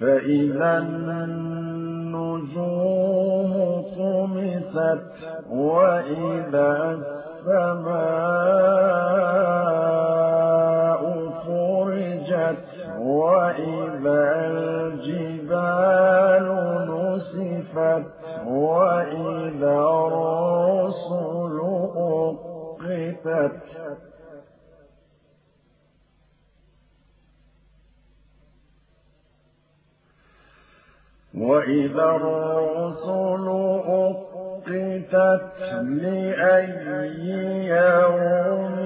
فإذا النجوم طمست وإذا السماء فرجت وإذا الجبال نسفت وإذا الرسل أقتت وإذا الرسل أقتت لأي يوم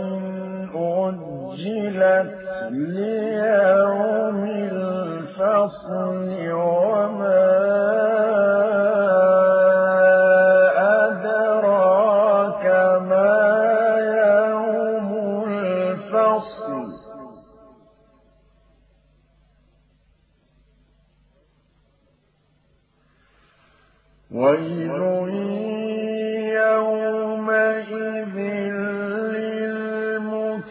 أجلت ليوم ويل يومئذ للمكذبين.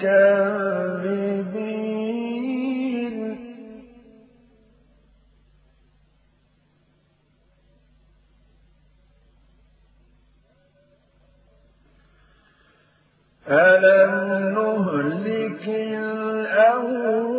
ألم نهلك الأولين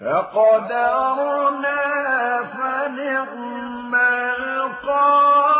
فقدرنا فنعم القادرون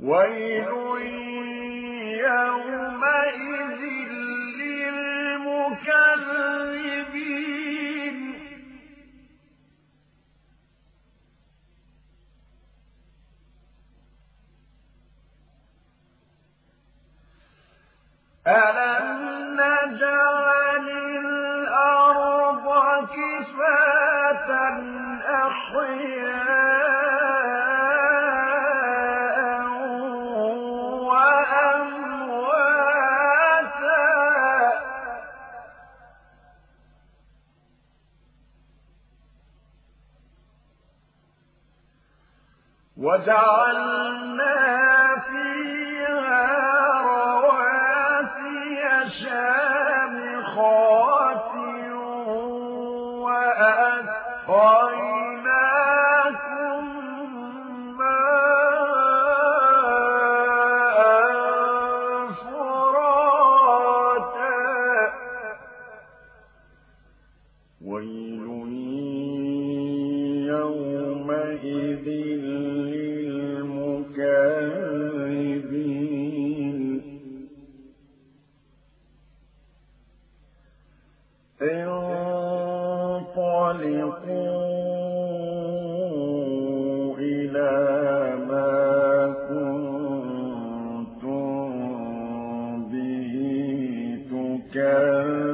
ويل الأرض كفاة أحياء وأمواتا وجعلنا Oh, أن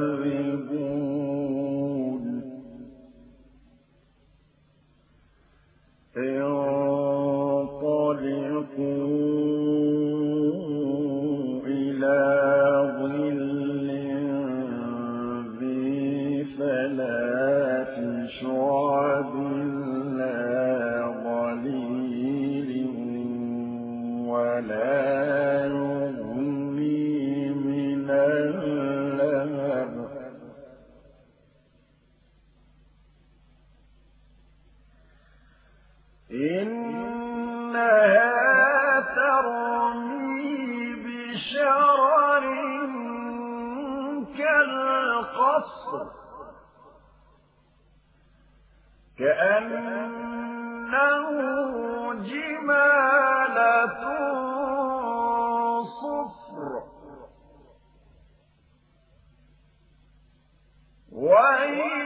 العصر. كأنه جمالة صفر. وإن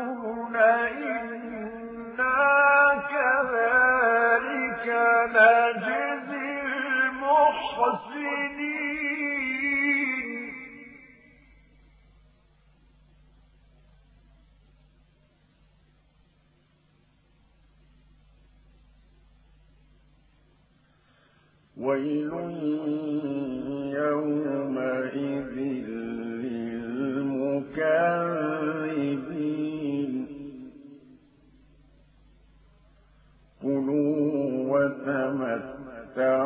ويل يومئذ للمكذبين. كلوا وتمتعوا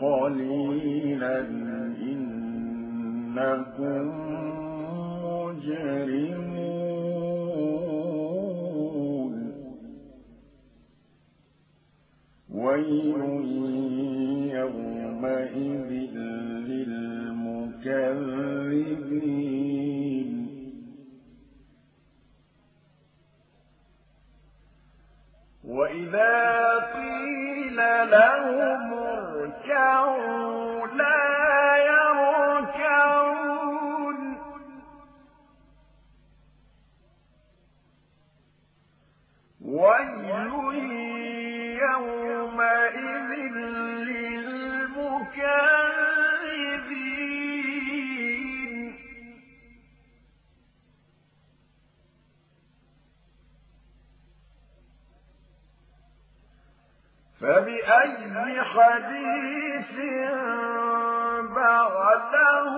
قليلا إنكم له فبأي حديث بعده